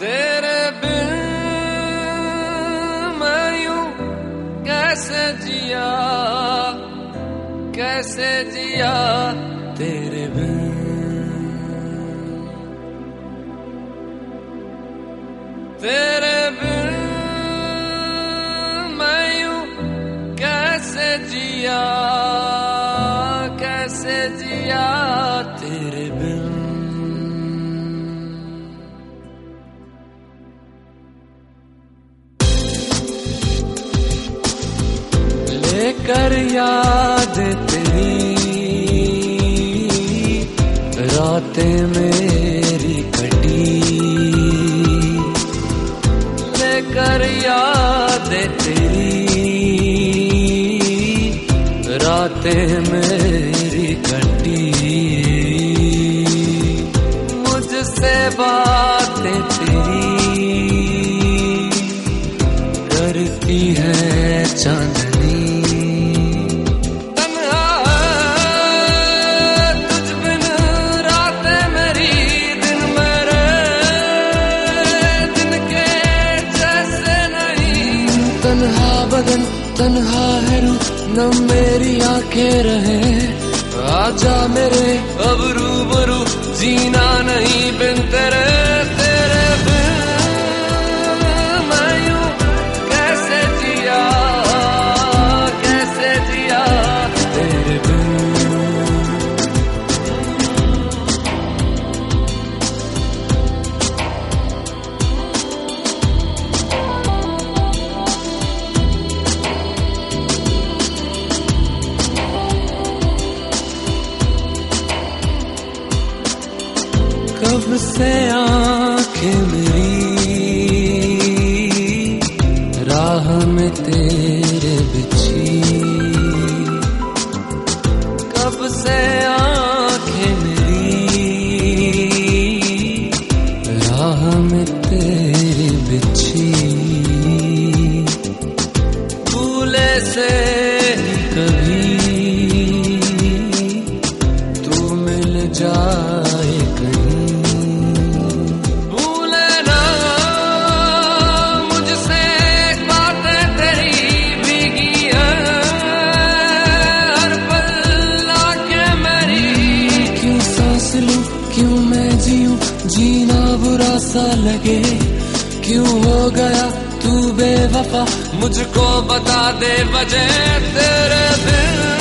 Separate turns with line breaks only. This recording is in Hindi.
तेरे बिन मैं यूं कैसे जिया कैसे जिया तेरे बिन तेरे बिन मैं यूं कैसे जिया कैसे जिया तेरे बिन लेकर याद तेरी। रातें मेरी कटी। लेकर याद तेरी। रातें मेरी कटी। मुझसे बातें तेरी। करती है चांदनी बदन तन्हा है रू न मेरी आँखें रहे। आजा मेरे अब रूबरू जीना कब से आँखें मेरी राह में तेरे बिछी। कब से आँखें मेरी राह में तेरे बिछी। भूले से कभी सांस लूँ क्यों मैं जीऊं? जीना बुरा सा लगे। क्यों हो गया तू बेवफा? मुझको बता दे वजह तेरे